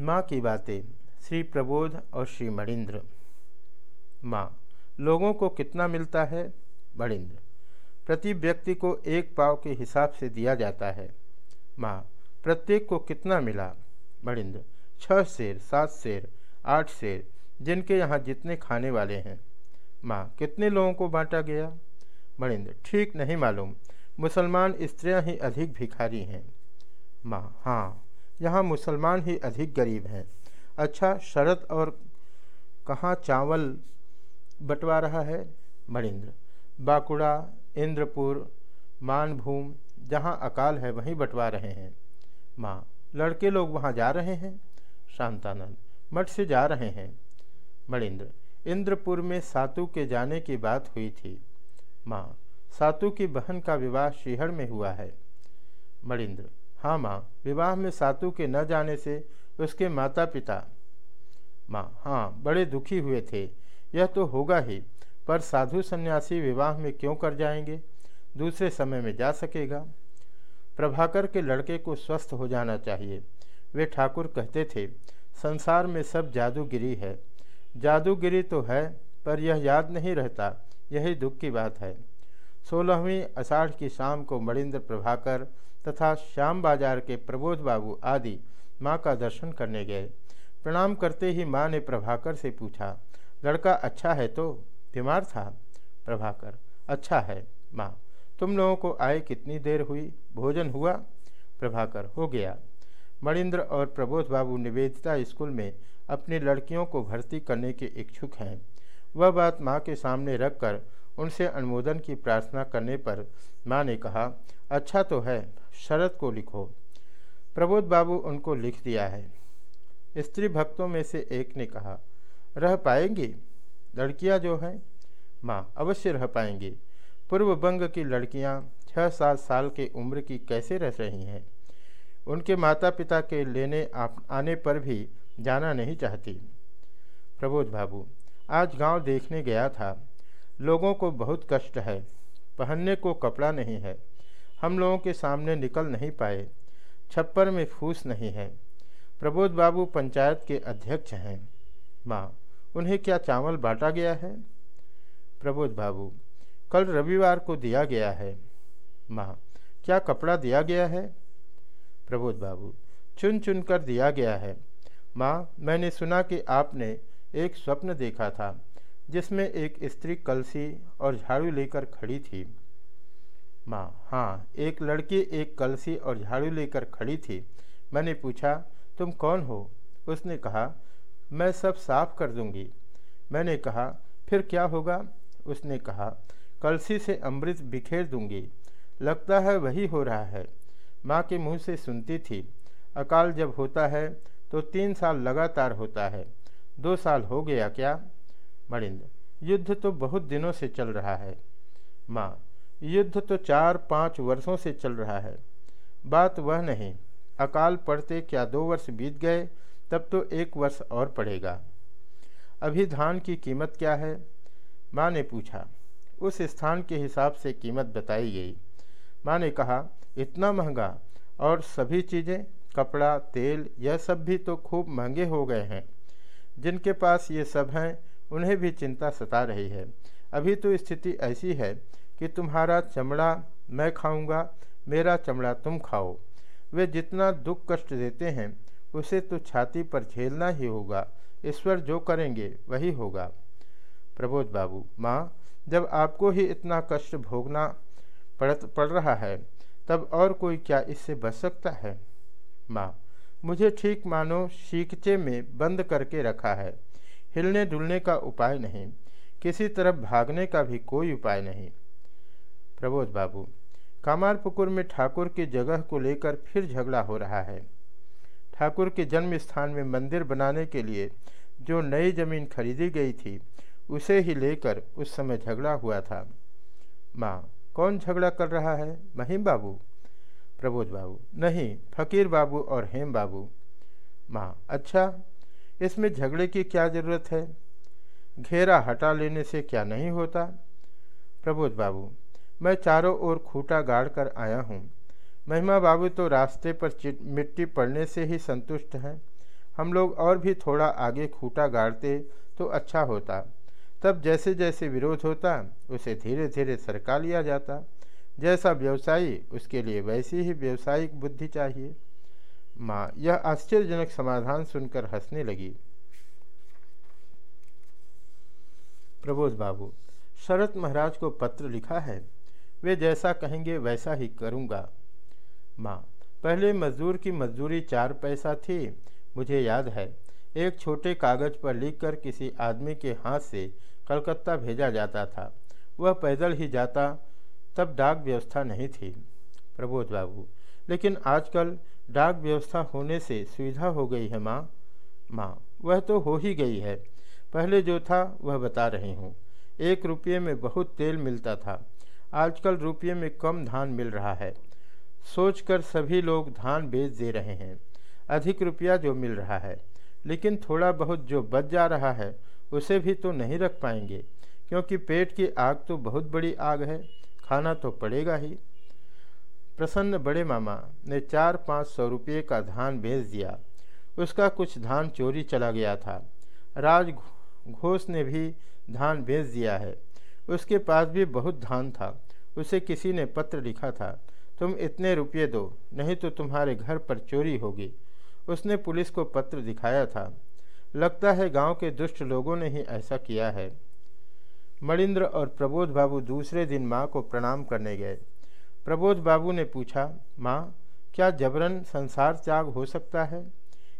माँ की बातें, श्री प्रबोध और श्री मणिंद्र। माँ, लोगों को कितना मिलता है? मणिंद्र, प्रति व्यक्ति को एक पाव के हिसाब से दिया जाता है। माँ, प्रत्येक को कितना मिला? मणिंद्र छः शेर, सात शेर, आठ शेर, जिनके यहाँ जितने खाने वाले हैं। माँ, कितने लोगों को बांटा गया? मणिंद्र, ठीक नहीं मालूम। मुसलमान स्त्रियाँ ही अधिक भिखारी हैं। माँ हाँ यहाँ मुसलमान ही अधिक गरीब हैं। अच्छा शरद और कहाँ चावल बंटवा रहा है? मणिंद्र। बाकुड़ा, इंद्रपुर, मानभूम, जहाँ अकाल है, वहीं बंटवा रहे हैं। माँ, लड़के लोग वहाँ जा रहे हैं? शांतानंद। मठ से जा रहे हैं। मणिंद्र। इंद्रपुर में सातु के जाने की बात हुई थी। माँ, सातु की बहन का विवाह श्रीहड़ में हुआ है। मणिंद्र। हाँ माँ, विवाह में सातु के न जाने से उसके माता पिता माँ हाँ बड़े दुखी हुए थे। यह तो होगा ही, पर साधु सन्यासी विवाह में क्यों कर जाएँगे? दूसरे समय में जा सकेगा। प्रभाकर के लड़के को स्वस्थ हो जाना चाहिए। वे ठाकुर कहते थे, संसार में सब जादूगिरी है। जादूगिरी तो है, पर यह याद नहीं रहता, यही दुख की बात है। सोलहवीं अषाढ़ की शाम को मणिंद्र प्रभाकर तथा श्याम बाज़ार के प्रबोध बाबू आदि माँ का दर्शन करने गए। प्रणाम करते ही माँ ने प्रभाकर से पूछा, लड़का अच्छा है तो बीमार था? प्रभाकर अच्छा है माँ। तुम लोगों को आए कितनी देर हुई? भोजन हुआ? प्रभाकर, हो गया। मणिंद्र और प्रबोध बाबू निवेदिता स्कूल में अपनी लड़कियों को भर्ती करने के इच्छुक हैं। वह बात माँ के सामने रखकर उनसे अनुमोदन की प्रार्थना करने पर माँ ने कहा अच्छा तो है शरद को लिखो। प्रबोध बाबू उनको लिख दिया है। स्त्री भक्तों में से एक ने कहा, रह पाएँगी? लड़कियाँ जो हैं, माँ अवश्य रह पाएँगी। पूर्व बंग की लड़कियाँ छः सात साल के उम्र की कैसे रह रही हैं? उनके माता पिता के लेने आने पर भी जाना नहीं चाहती। प्रबोध बाबू, आज गाँव देखने गया था। लोगों को बहुत कष्ट है, पहनने को कपड़ा नहीं है, हम लोगों के सामने निकल नहीं पाए, छप्पर में फूस नहीं है। प्रबोध बाबू पंचायत के अध्यक्ष हैं। माँ, उन्हें क्या चावल बांटा गया है? प्रबोध बाबू, कल रविवार को दिया गया है। माँ, क्या कपड़ा दिया गया है? प्रबोध बाबू, चुन चुन कर दिया गया है। माँ, मैंने सुना कि आपने एक स्वप्न देखा था जिसमें एक स्त्री कलसी और झाड़ू लेकर खड़ी थी। माँ हाँ एक लड़की, एक कलसी और झाड़ू लेकर खड़ी थी। मैंने पूछा, तुम कौन हो? उसने कहा, मैं सब साफ़ कर दूँगी। मैंने कहा, फिर क्या होगा? उसने कहा, कलसी से अमृत बिखेर दूँगी। लगता है वही हो रहा है। माँ के मुँह से सुनती थी। अकाल जब होता है तो तीन साल लगातार होता है। दो साल हो गया क्या? मणिंद्र युद्ध तो बहुत दिनों से चल रहा है। माँ, युद्ध तो चार पाँच वर्षों से चल रहा है। बात वह नहीं, अकाल पड़ते क्या दो वर्ष बीत गए, तब तो एक वर्ष और पड़ेगा। अभी धान की कीमत क्या है? माँ ने पूछा। उस स्थान के हिसाब से कीमत बताई गई। माँ ने कहा, इतना महँगा? और सभी चीज़ें, कपड़ा, तेल, यह सब भी तो खूब महँगे हो गए हैं। जिनके पास ये सब हैं उन्हें भी चिंता सता रही है। अभी तो स्थिति ऐसी है कि तुम्हारा चमड़ा मैं खाऊँगा, मेरा चमड़ा तुम खाओ। वे जितना दुख कष्ट देते हैं, उसे तो छाती पर झेलना ही होगा। ईश्वर जो करेंगे, वही होगा। प्रबोध बाबू, माँ, जब आपको ही इतना कष्ट भोगना पड़ पड़ रहा है, तब और कोई क्या इससे बच सकता है? माँ, मुझे ठीक मानो शीखचे में बंद करके रखा है। हिलने डुलने का उपाय नहीं, किसी तरफ़ भागने का भी कोई उपाय नहीं। प्रबोध बाबू, कामारपुकुर में ठाकुर की जगह को लेकर फिर झगड़ा हो रहा है। ठाकुर के जन्म स्थान में मंदिर बनाने के लिए जो नई ज़मीन खरीदी गई थी, उसे ही लेकर उस समय झगड़ा हुआ था। माँ, कौन झगड़ा कर रहा है? महिम बाबू? प्रबोध बाबू, नहीं, फकीर बाबू और हेम बाबू। माँ अच्छा इसमें झगड़े की क्या ज़रूरत है? घेरा हटा लेने से क्या नहीं होता? प्रबोध बाबू, मैं चारों ओर खूटा गाड़ कर आया हूँ। महिमा बाबू तो रास्ते पर मिट्टी पड़ने से ही संतुष्ट हैं। हम लोग और भी थोड़ा आगे खूटा गाड़ते तो अच्छा होता। तब जैसे जैसे विरोध होता, उसे धीरे धीरे सरका लिया जाता। जैसा व्यवसायी, उसके लिए वैसी ही व्यवसायिक बुद्धि चाहिए। माँ। यह आश्चर्यजनक समाधान सुनकर हंसने लगी। प्रबोध बाबू, शरत महाराज को पत्र लिखा है। वे जैसा कहेंगे वैसा ही करूँगा। माँ, पहले मजदूर की मजदूरी चार पैसा थी, मुझे याद है। एक छोटे कागज़ पर लिखकर किसी आदमी के हाथ से कलकत्ता भेजा जाता था। वह पैदल ही जाता, तब डाक व्यवस्था नहीं थी। प्रबोध बाबू, लेकिन आजकल डाक व्यवस्था होने से सुविधा हो गई है माँ। माँ, वह तो हो ही गई है। पहले जो था, वह बता रही हूँ। एक रुपये में बहुत तेल मिलता था। आजकल रुपये में कम धान मिल रहा है। सोचकर सभी लोग धान बेच दे रहे हैं। अधिक रुपया जो मिल रहा है। लेकिन थोड़ा बहुत जो बच जा रहा है, उसे भी तो नहीं रख पाएँगे। क्योंकि पेट की आग तो बहुत बड़ी आग है। खाना तो पड़ेगा ही। प्रसन्न बड़े मामा ने चार पाँच सौ रुपये का धान बेच दिया। उसका कुछ धान चोरी चला गया था। राज घोष ने भी धान बेच दिया है। उसके पास भी बहुत धान था। उसे किसी ने पत्र लिखा था, तुम इतने रुपये दो, नहीं तो तुम्हारे घर पर चोरी होगी। उसने पुलिस को पत्र दिखाया था। लगता है गाँव के दुष्ट लोगों ने ही ऐसा किया है। मणिंद्र और प्रबोध बाबू दूसरे दिन माँ को प्रणाम करने गए। प्रबोध बाबू ने पूछा, माँ, क्या जबरन संसार त्याग हो सकता है?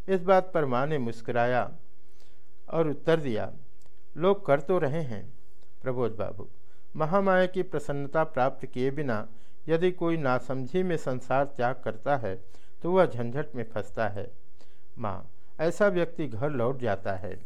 इस बात पर माँ ने मुस्कराया और उत्तर दिया, लोग कर तो रहे हैं, प्रबोध बाबू। महामाया की प्रसन्नता प्राप्त किए बिना यदि कोई नासमझी में संसार त्याग करता है तो वह झंझट में फंसता है। माँ, ऐसा व्यक्ति घर लौट जाता है।